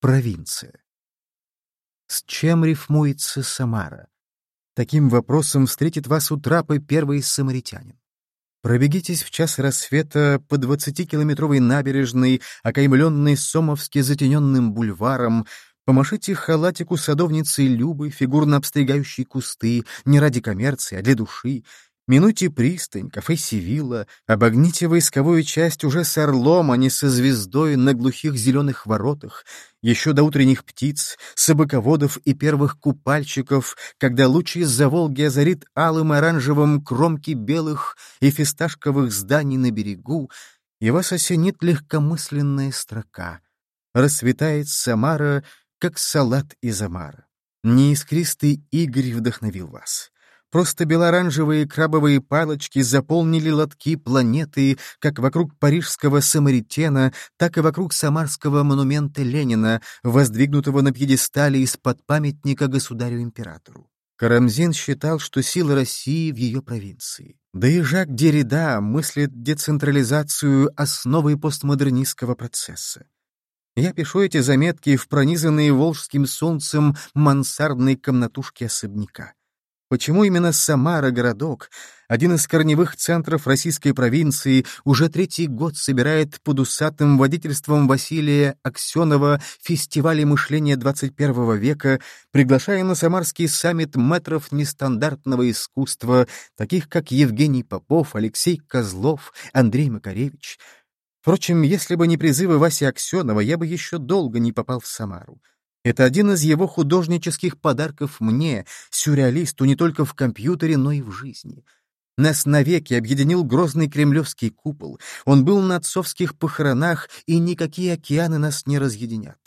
Провинция. С чем рифмуется Самара? Таким вопросом встретит вас у трапы первый самаритянин. Пробегитесь в час рассвета по 20-километровой набережной, окаймленной Сомовски затененным бульваром, помашите халатику садовницы Любы, фигурно обстригающей кусты, не ради коммерции, а для души, Минуйте пристань, кафе «Сивилла», обогните войсковую часть уже с орлом, а не со звездой на глухих зеленых воротах, еще до утренних птиц, собаководов и первых купальщиков, когда луч из-за Волги озарит алым оранжевым кромки белых и фисташковых зданий на берегу, и вас осенит легкомысленная строка. Расцветает Самара, как салат из омара. Неискристый Игорь вдохновил вас. Просто белоранжевые крабовые палочки заполнили лотки планеты как вокруг парижского Самаритена, так и вокруг самарского монумента Ленина, воздвигнутого на пьедестале из-под памятника государю-императору. Карамзин считал, что сила России в ее провинции. Да и Жак Деррида мыслит децентрализацию основой постмодернистского процесса. Я пишу эти заметки в пронизанные волжским солнцем мансардной комнатушке особняка. Почему именно Самара, городок, один из корневых центров российской провинции, уже третий год собирает под усатым водительством Василия Аксенова фестивали мышления 21 века, приглашая на Самарский саммит метров нестандартного искусства, таких как Евгений Попов, Алексей Козлов, Андрей Макаревич. Впрочем, если бы не призывы Васи Аксенова, я бы еще долго не попал в Самару. Это один из его художнических подарков мне, сюрреалисту, не только в компьютере, но и в жизни. Нас навеки объединил грозный кремлевский купол. Он был на отцовских похоронах, и никакие океаны нас не разъединят.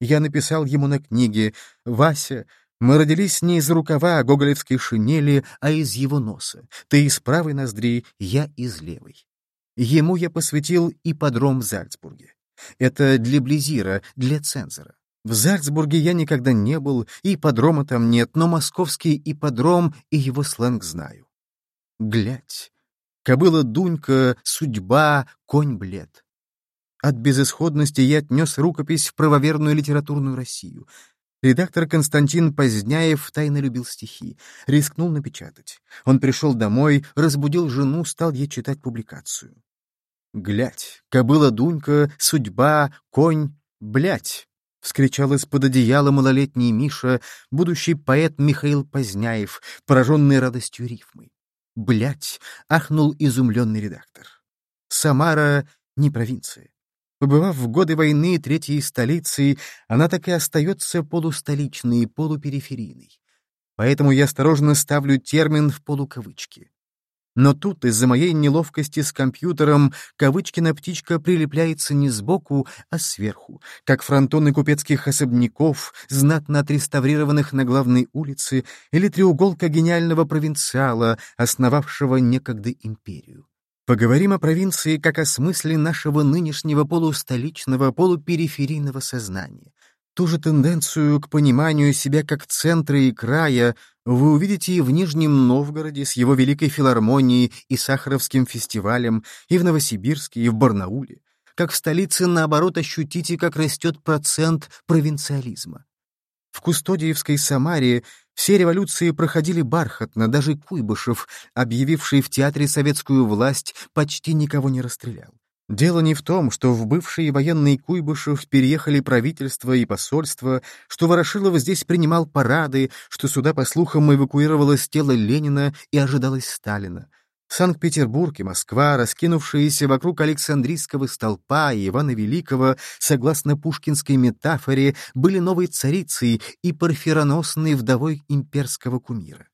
Я написал ему на книге «Вася, мы родились не из рукава гоголевской шинели, а из его носа. Ты из правой ноздри, я из левой». Ему я посвятил ипподром в Зальцбурге. Это для Близира, для цензора. В Зальцбурге я никогда не был, и ипподрома там нет, но московский ипподром и его сленг знаю. Глядь, кобыла Дунька, судьба, конь блед. От безысходности я отнес рукопись в правоверную литературную Россию. Редактор Константин Поздняев тайно любил стихи, рискнул напечатать. Он пришел домой, разбудил жену, стал ей читать публикацию. Глядь, кобыла Дунька, судьба, конь, блядь. — вскричал из-под одеяла малолетний Миша, будущий поэт Михаил Поздняев, пораженный радостью рифмы. Блять! ахнул изумленный редактор. Самара — не провинция. Побывав в годы войны третьей столицей, она так и остается полустоличной и полупериферийной. Поэтому я осторожно ставлю термин в полукавычки. Но тут из-за моей неловкости с компьютером Кавычкина птичка прилепляется не сбоку, а сверху, как фронтоны купецких особняков, знатно отреставрированных на главной улице, или треуголка гениального провинциала, основавшего некогда империю. Поговорим о провинции как о смысле нашего нынешнего полустоличного, полупериферийного сознания. Ту же тенденцию к пониманию себя как центра и края вы увидите и в Нижнем Новгороде с его Великой филармонией и Сахаровским фестивалем, и в Новосибирске, и в Барнауле. Как в столице, наоборот, ощутите, как растет процент провинциализма. В Кустодиевской Самаре все революции проходили бархатно, даже Куйбышев, объявивший в театре советскую власть, почти никого не расстрелял. Дело не в том, что в бывшие военные Куйбышев переехали правительство и посольство, что Ворошилов здесь принимал парады, что сюда, по слухам, эвакуировалось тело Ленина и ожидалось Сталина. Санкт-Петербург и Москва, раскинувшиеся вокруг Александрийского столпа и Ивана Великого, согласно пушкинской метафоре, были новой царицей и парфироносной вдовой имперского кумира.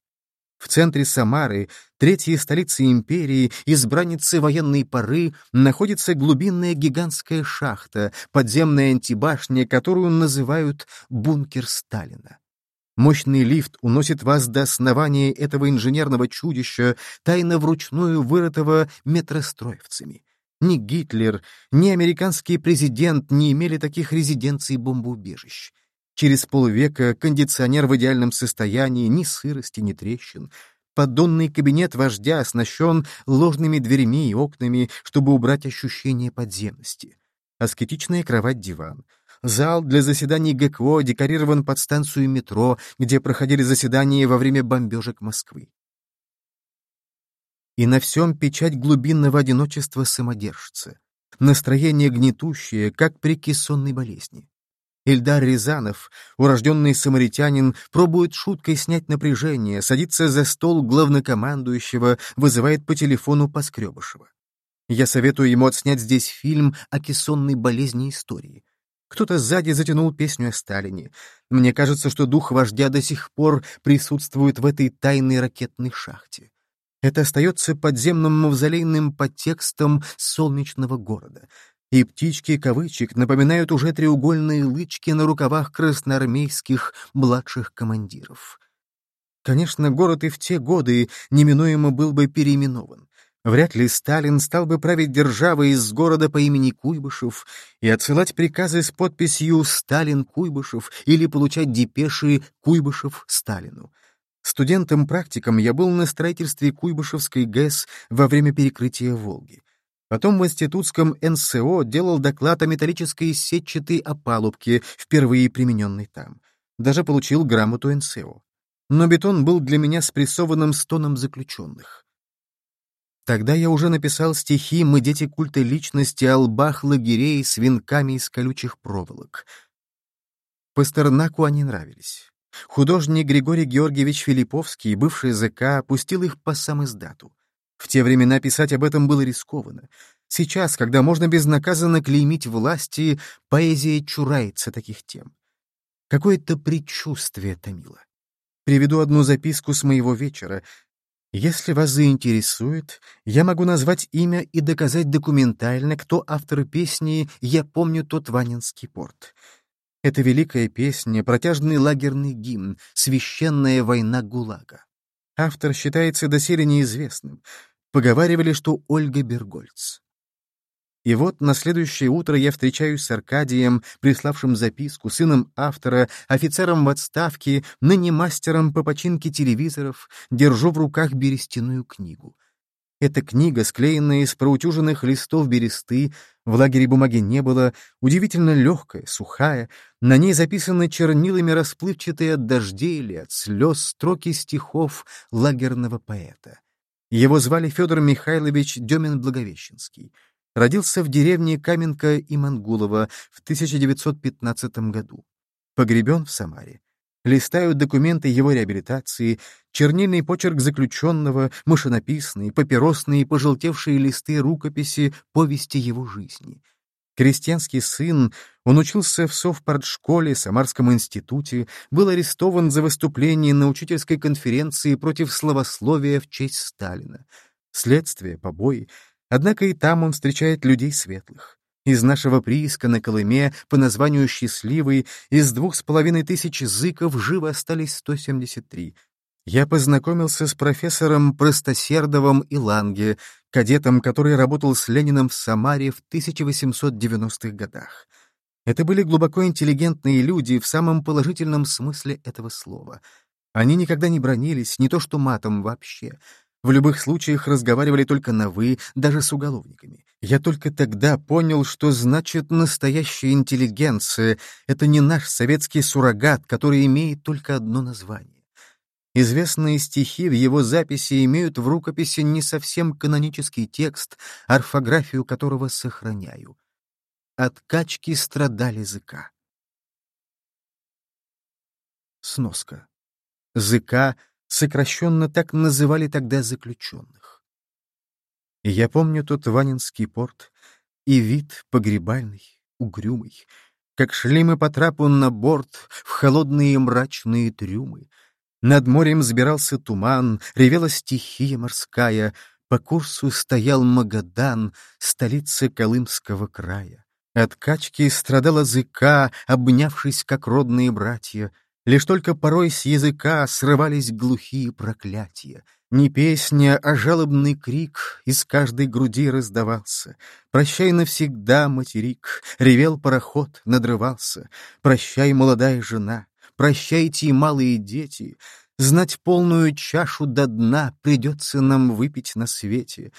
В центре Самары, третьей столицы империи, избранницы военной поры, находится глубинная гигантская шахта, подземная антибашня, которую называют «бункер Сталина». Мощный лифт уносит вас до основания этого инженерного чудища, тайно вручную вырытого метростроевцами. Ни Гитлер, ни американский президент не имели таких резиденций бомбоубежищ. Через полвека кондиционер в идеальном состоянии, ни сырости, ни трещин. Поддонный кабинет вождя оснащен ложными дверями и окнами, чтобы убрать ощущение подземности. Аскетичная кровать-диван. Зал для заседаний ГКО декорирован под станцию метро, где проходили заседания во время бомбежек Москвы. И на всем печать глубинного одиночества самодержца. Настроение гнетущее, как при кессонной болезни. Ильдар Рязанов, урожденный самаритянин, пробует шуткой снять напряжение, садится за стол главнокомандующего, вызывает по телефону Поскребышева. Я советую ему отснять здесь фильм о кессонной болезни истории. Кто-то сзади затянул песню о Сталине. Мне кажется, что дух вождя до сих пор присутствует в этой тайной ракетной шахте. Это остается подземным мавзолейным подтекстом солнечного города — и птички кавычек напоминают уже треугольные лычки на рукавах красноармейских младших командиров. Конечно, город и в те годы неминуемо был бы переименован. Вряд ли Сталин стал бы править державой из города по имени Куйбышев и отсылать приказы с подписью «Сталин Куйбышев» или получать депеши «Куйбышев Сталину». Студентом-практиком я был на строительстве Куйбышевской ГЭС во время перекрытия Волги. Потом в институтском НСО делал доклад о металлической сетчатой опалубке, впервые примененной там. Даже получил грамоту НСО. Но бетон был для меня спрессованным стоном заключенных. Тогда я уже написал стихи «Мы дети культа личности» о лбах лагерей с венками из колючих проволок. Пастернаку они нравились. Художник Григорий Георгиевич Филипповский, бывший ЗК, пустил их по сам издату. В те времена писать об этом было рискованно. Сейчас, когда можно безнаказанно клеймить власти, поэзия чурается таких тем. Какое-то предчувствие томило. Приведу одну записку с моего вечера. Если вас заинтересует, я могу назвать имя и доказать документально, кто автор песни «Я помню тот Ванинский порт». Это великая песня, протяжный лагерный гимн, священная война ГУЛАГа. Автор считается доселе неизвестным. Поговаривали, что Ольга Бергольц. И вот на следующее утро я встречаюсь с Аркадием, приславшим записку, сыном автора, офицером в отставке, ныне мастером по починке телевизоров, держу в руках берестяную книгу. Эта книга, склеенная из проутюженных листов бересты, в лагере бумаги не было, удивительно легкая, сухая, на ней записаны чернилами расплывчатые от дождей или от слез строки стихов лагерного поэта. Его звали Федор Михайлович Демин-Благовещенский. Родился в деревне Каменка и Мангулова в 1915 году. Погребен в Самаре. Листают документы его реабилитации, чернильный почерк заключенного, машинописные, папиросные, пожелтевшие листы рукописи, повести его жизни. Крестьянский сын, он учился в совпартшколе, Самарском институте, был арестован за выступление на учительской конференции против словословия в честь Сталина. Следствие, побои. Однако и там он встречает людей светлых. Из нашего прииска на Колыме по названию «Счастливый» из двух с половиной тысяч языков живо остались 173. Я познакомился с профессором Простосердовым и Ланге, кадетом, который работал с Лениным в Самаре в 1890-х годах. Это были глубоко интеллигентные люди в самом положительном смысле этого слова. Они никогда не бронились, не то что матом вообще. В любых случаях разговаривали только на «вы», даже с уголовниками. Я только тогда понял, что значит настоящая интеллигенция. Это не наш советский суррогат, который имеет только одно название. Известные стихи в его записи имеют в рукописи не совсем канонический текст, орфографию которого сохраняю. От качки страдали языка. Сноска. Зыка сокращенно так называли тогда заключенных. я помню тот Ванинский порт и вид погребальный, угрюмый, как шли мы по трапу на борт в холодные мрачные трюмы, над морем сбирался туман, ревела стихия морская, по курсу стоял Магадан, столица Колымского края. От качки страдала зыка, обнявшись, как родные братья. Лишь только порой с языка срывались глухие проклятия. Не песня, а жалобный крик из каждой груди раздавался. «Прощай навсегда, материк!» — ревел пароход, надрывался. «Прощай, молодая жена!» Прощайте, и малые дети, знать полную чашу до дна придется нам выпить на свете.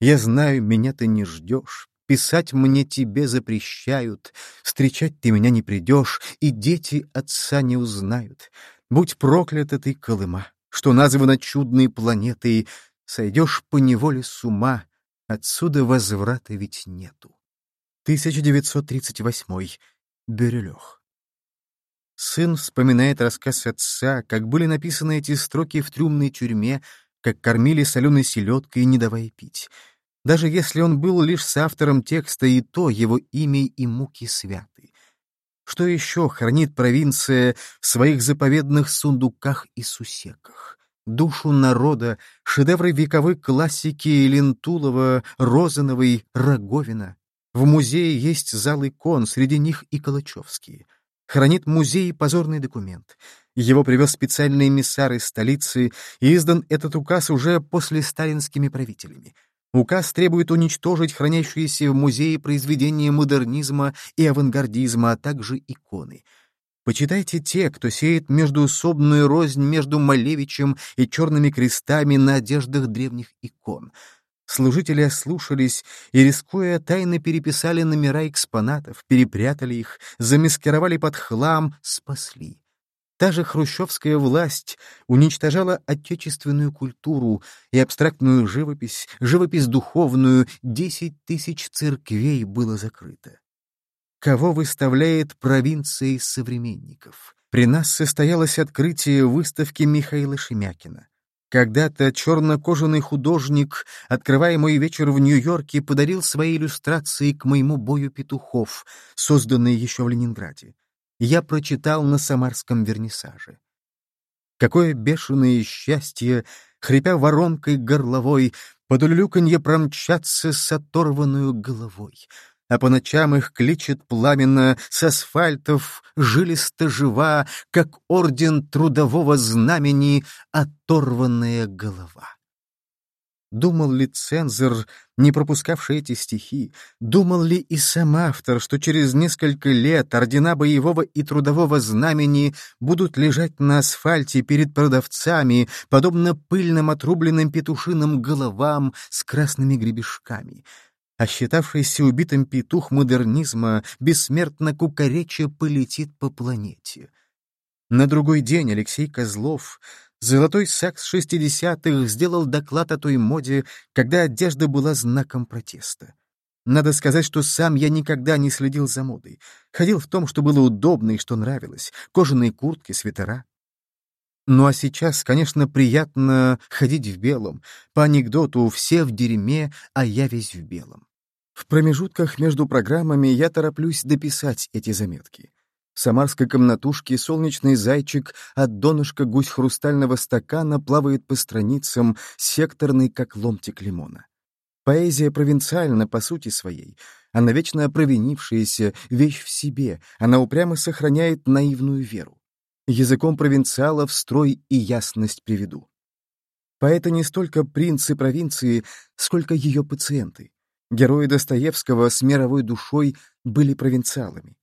Я знаю, меня ты не ждешь, Писать мне тебе запрещают, встречать ты меня не придешь, и дети отца не узнают. Будь проклята ты, Колыма, что названа чудной планетой, сойдешь по неволе с ума, отсюда возврата ведь нету. 1938. Бирюлёх. Сын вспоминает рассказ отца, как были написаны эти строки в трюмной тюрьме, как кормили соленой селедкой, не давая пить. Даже если он был лишь соавтором текста, и то его имя и муки святы. Что еще хранит провинция в своих заповедных сундуках и сусеках? Душу народа, шедевры вековой классики Лентулова, Розановой, Роговина. В музее есть зал икон, среди них и Калачевские. Хранит музей позорный документ. Его привез специальный эмиссар из столицы, и издан этот указ уже после сталинскими правителями. Указ требует уничтожить хранящиеся в музее произведения модернизма и авангардизма, а также иконы. Почитайте те, кто сеет междуусобную рознь между Малевичем и черными крестами на одеждах древних икон. Служители ослушались и, рискуя, тайно переписали номера экспонатов, перепрятали их, замаскировали под хлам, спасли. Та же хрущевская власть уничтожала отечественную культуру и абстрактную живопись, живопись духовную, десять тысяч церквей было закрыто. Кого выставляет провинция современников? При нас состоялось открытие выставки Михаила Шемякина. Когда-то чернокожаный художник, открывая мой вечер в Нью-Йорке, подарил свои иллюстрации к моему бою петухов, созданные еще в Ленинграде я прочитал на самарском вернисаже. Какое бешеное счастье, хрипя воронкой горловой, под улюканье промчаться с оторванную головой, а по ночам их кличет пламенно с асфальтов, жилисто жива, как орден трудового знамени оторванная голова. Думал ли цензор, не пропускавший эти стихи, думал ли и сам автор, что через несколько лет ордена боевого и трудового знамени будут лежать на асфальте перед продавцами, подобно пыльным отрубленным петушиным головам с красными гребешками? А считавшийся убитым петух модернизма бессмертно кукареча полетит по планете. На другой день Алексей Козлов Золотой сакс шестидесятых сделал доклад о той моде, когда одежда была знаком протеста. Надо сказать, что сам я никогда не следил за модой. Ходил в том, что было удобно и что нравилось. Кожаные куртки, свитера. Ну а сейчас, конечно, приятно ходить в белом. По анекдоту, все в дерьме, а я весь в белом. В промежутках между программами я тороплюсь дописать эти заметки. В самарской комнатушке солнечный зайчик от донышка гусь хрустального стакана плавает по страницам, секторный, как ломтик лимона. Поэзия провинциальна по сути своей. Она вечно провинившаяся, вещь в себе, она упрямо сохраняет наивную веру. Языком провинциала в строй и ясность приведу. Поэты не столько принцы провинции, сколько ее пациенты. Герои Достоевского с мировой душой были провинциалами.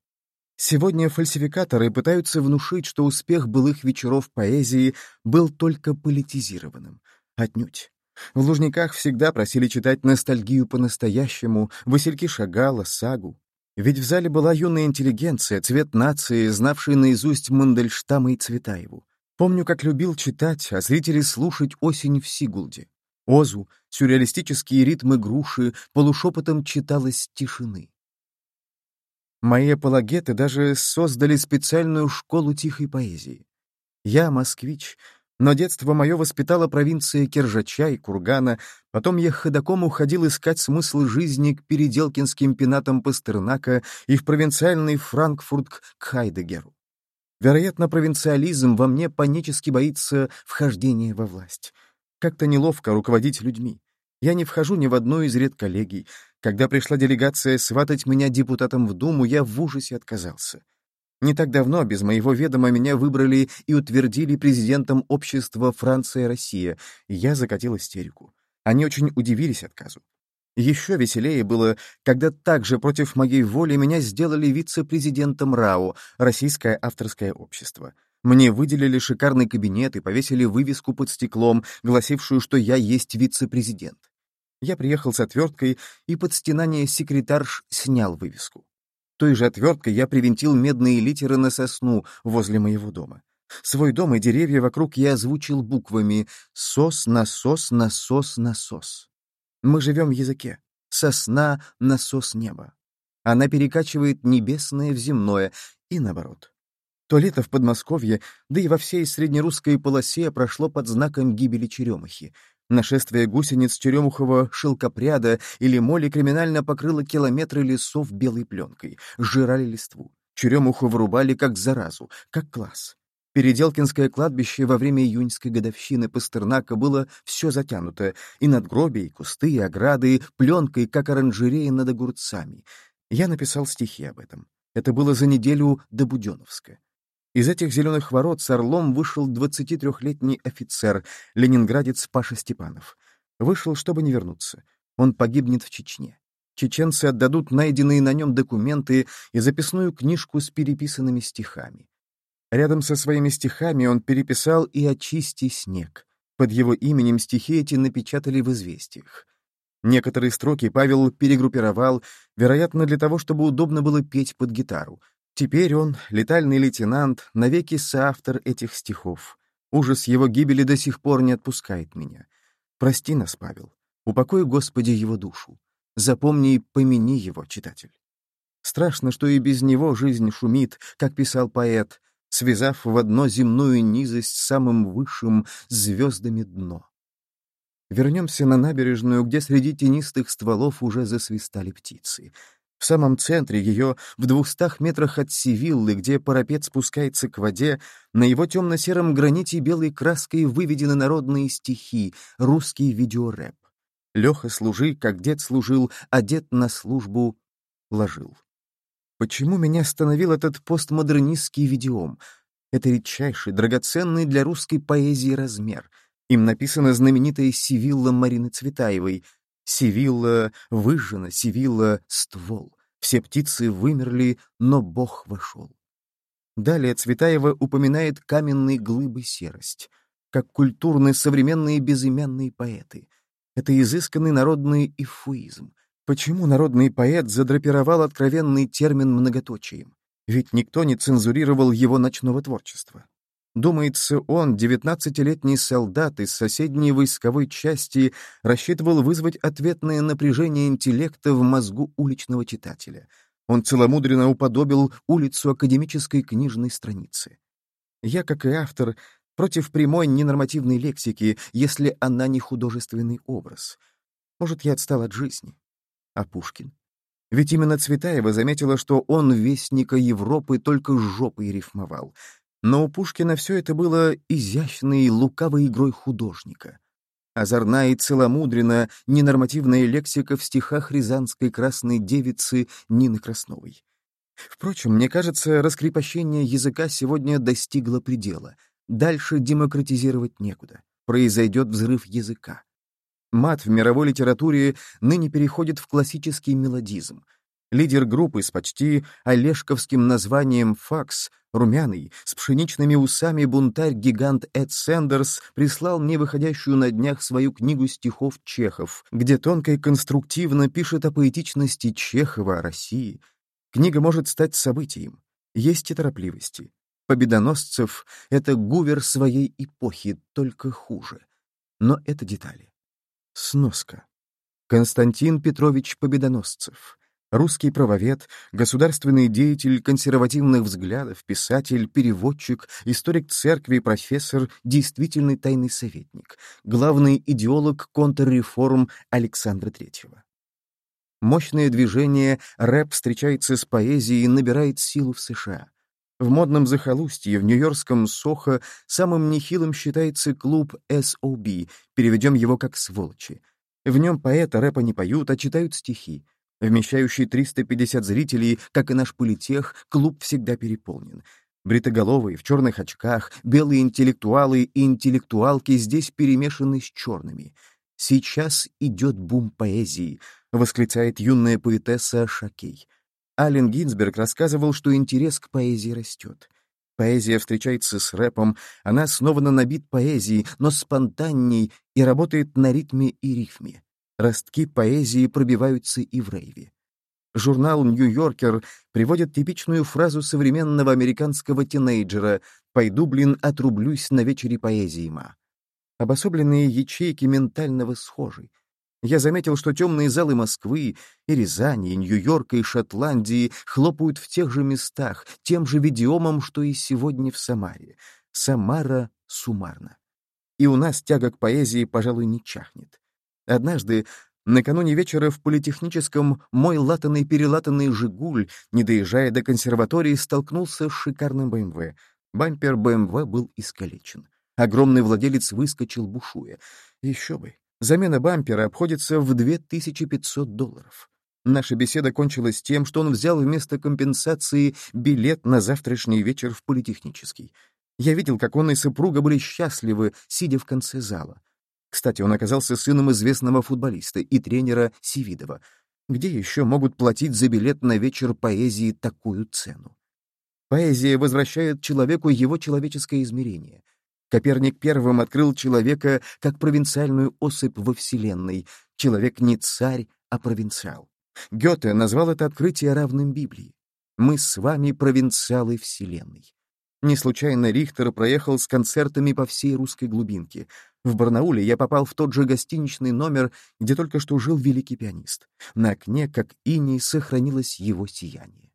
Сегодня фальсификаторы пытаются внушить, что успех былых вечеров поэзии был только политизированным. Отнюдь. В Лужниках всегда просили читать ностальгию по-настоящему, Васильки Шагала, Сагу. Ведь в зале была юная интеллигенция, цвет нации, знавший наизусть Мандельштама и Цветаеву. Помню, как любил читать, а зрители слушать «Осень в Сигулде». Озу, сюрреалистические ритмы груши, полушепотом читалось тишины. Мои апологеты даже создали специальную школу тихой поэзии. Я москвич, но детство мое воспитало провинция Киржача и Кургана, потом я ходоком уходил искать смысл жизни к переделкинским пенатам Пастернака и в провинциальный Франкфурт к Хайдегеру. Вероятно, провинциализм во мне панически боится вхождения во власть. Как-то неловко руководить людьми. Я не вхожу ни в одну из редколлегий. Когда пришла делегация сватать меня депутатом в Думу, я в ужасе отказался. Не так давно, без моего ведома, меня выбрали и утвердили президентом общества «Франция-Россия», и я закатил истерику. Они очень удивились отказу. Еще веселее было, когда также против моей воли меня сделали вице-президентом РАО, Российское авторское общество. Мне выделили шикарный кабинет и повесили вывеску под стеклом, гласившую, что я есть вице-президент. Я приехал с отверткой, и под стенание секретарш снял вывеску. Той же отверткой я привинтил медные литеры на сосну возле моего дома. Свой дом и деревья вокруг я озвучил буквами «сос, насос, насос, насос». Мы живем в языке. Сосна — насос неба. Она перекачивает небесное в земное, и наоборот. То лето в Подмосковье, да и во всей среднерусской полосе прошло под знаком гибели черемухи. Нашествие гусениц черемухового шелкопряда или моли криминально покрыло километры лесов белой пленкой, сжирали листву. Черемуху вырубали как заразу, как класс. Переделкинское кладбище во время июньской годовщины Пастернака было все затянуто, и надгробия, и кусты, и ограды, пленкой, как оранжерея над огурцами. Я написал стихи об этом. Это было за неделю до Буденовска. Из этих зеленых ворот с орлом вышел 23-летний офицер, ленинградец Паша Степанов. Вышел, чтобы не вернуться. Он погибнет в Чечне. Чеченцы отдадут найденные на нем документы и записную книжку с переписанными стихами. Рядом со своими стихами он переписал и «Очисти снег». Под его именем стихи эти напечатали в «Известиях». Некоторые строки Павел перегруппировал, вероятно, для того, чтобы удобно было петь под гитару — Теперь он, летальный лейтенант, навеки соавтор этих стихов. Ужас его гибели до сих пор не отпускает меня. Прости нас, Павел. Упокой, Господи, его душу. Запомни и помяни его, читатель. Страшно, что и без него жизнь шумит, как писал поэт, связав в одно земную низость с самым высшим звездами дно. Вернемся на набережную, где среди тенистых стволов уже засвистали птицы — в самом центре ее, в двухстах метрах от Севиллы, где парапет спускается к воде, на его темно-сером граните белой краской выведены народные стихи, русский видеорэп. Леха, служи, как дед служил, а дед на службу ложил. Почему меня остановил этот постмодернистский видеом? Это редчайший, драгоценный для русской поэзии размер. Им написана знаменитая Севилла Марины Цветаевой — Сивилла выжжена, Сивилла — ствол. Все птицы вымерли, но Бог вошел. Далее Цветаева упоминает каменные глыбы серость, как культурные современные безымянные поэты. Это изысканный народный эфуизм. Почему народный поэт задрапировал откровенный термин многоточием? Ведь никто не цензурировал его ночного творчества. Думается, он, девятнадцатилетний солдат из соседней войсковой части, рассчитывал вызвать ответное напряжение интеллекта в мозгу уличного читателя. Он целомудренно уподобил улицу академической книжной страницы. Я, как и автор, против прямой ненормативной лексики, если она не художественный образ. Может, я отстал от жизни. А Пушкин? Ведь именно Цветаева заметила, что он вестника Европы только жопой рифмовал — но у Пушкина все это было изящной, лукавой игрой художника. Озорная и целомудренная ненормативная лексика в стихах рязанской красной девицы Нины Красновой. Впрочем, мне кажется, раскрепощение языка сегодня достигло предела. Дальше демократизировать некуда. Произойдет взрыв языка. Мат в мировой литературе ныне переходит в классический мелодизм — Лидер группы с почти олешковским названием «Факс», румяный, с пшеничными усами бунтарь-гигант Эд Сэндерс прислал мне выходящую на днях свою книгу стихов Чехов, где тонко и конструктивно пишет о поэтичности Чехова, о России. Книга может стать событием. Есть и торопливости. Победоносцев — это гувер своей эпохи, только хуже. Но это детали. Сноска. Константин Петрович Победоносцев — Русский правовед, государственный деятель консервативных взглядов, писатель, переводчик, историк церкви, профессор, действительный тайный советник, главный идеолог контрреформ Александра Третьего. Мощное движение рэп встречается с поэзией и набирает силу в США. В модном захолустье, в нью-йоркском Сохо, самым нехилым считается клуб SOB, переведем его как «сволочи». В нем поэта рэпа не поют, а читают стихи. Вмещающий 350 зрителей, как и наш политех, клуб всегда переполнен. Бритоголовые, в черных очках, белые интеллектуалы и интеллектуалки здесь перемешаны с черными. «Сейчас идет бум поэзии», — восклицает юная поэтесса Шакей. Ален Гинзберг рассказывал, что интерес к поэзии растет. Поэзия встречается с рэпом, она основана на бит поэзии, но спонтанней и работает на ритме и рифме. Ростки поэзии пробиваются и в рейве. Журнал «Нью-Йоркер» приводит типичную фразу современного американского тинейджера «Пойду, блин, отрублюсь на вечере поэзии, ма». Обособленные ячейки ментального схожи. Я заметил, что темные залы Москвы, и Рязани, и Нью-Йорка, и Шотландии хлопают в тех же местах, тем же видеомом, что и сегодня в Самаре. Самара суммарно. И у нас тяга к поэзии, пожалуй, не чахнет. Однажды, накануне вечера в политехническом, мой латанный-перелатанный «Жигуль», не доезжая до консерватории, столкнулся с шикарным БМВ. Бампер БМВ был искалечен. Огромный владелец выскочил, бушуя. Еще бы. Замена бампера обходится в 2500 долларов. Наша беседа кончилась тем, что он взял вместо компенсации билет на завтрашний вечер в политехнический. Я видел, как он и супруга были счастливы, сидя в конце зала. Кстати, он оказался сыном известного футболиста и тренера Сивидова. Где еще могут платить за билет на вечер поэзии такую цену? Поэзия возвращает человеку его человеческое измерение. Коперник первым открыл человека как провинциальную особь во Вселенной. Человек не царь, а провинциал. Гёте назвал это открытие равным Библии. Мы с вами провинциалы Вселенной. Не случайно Рихтер проехал с концертами по всей русской глубинке. В Барнауле я попал в тот же гостиничный номер, где только что жил великий пианист. На окне, как иней, сохранилось его сияние.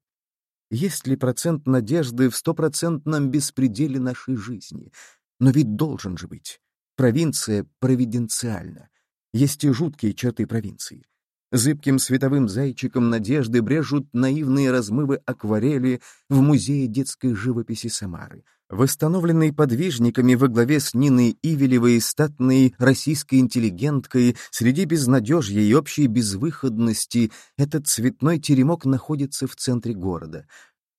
Есть ли процент надежды в стопроцентном беспределе нашей жизни? Но ведь должен же быть. Провинция провиденциальна. Есть и жуткие черты провинции. Зыбким световым зайчиком надежды брежут наивные размывы акварели в Музее детской живописи Самары. Восстановленный подвижниками во главе с Ниной Ивелевой статной российской интеллигенткой среди безнадежья и общей безвыходности этот цветной теремок находится в центре города.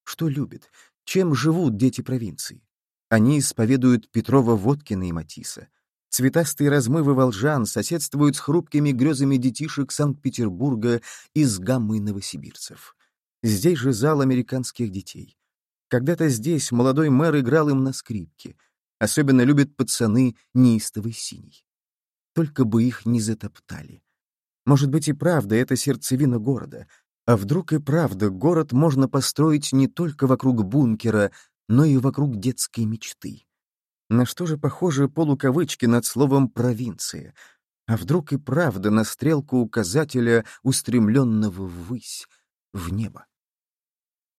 Что любит? Чем живут дети провинции? Они исповедуют Петрова-Водкина и Матисса. Цветастые размывы волжан соседствуют с хрупкими грезами детишек Санкт-Петербурга и с гаммой новосибирцев. Здесь же зал американских детей. Когда-то здесь молодой мэр играл им на скрипке. Особенно любят пацаны неистовый синий. Только бы их не затоптали. Может быть и правда это сердцевина города. А вдруг и правда город можно построить не только вокруг бункера, но и вокруг детской мечты. На что же похожи полукавычки над словом «провинция»? А вдруг и правда на стрелку указателя, устремленного ввысь, в небо?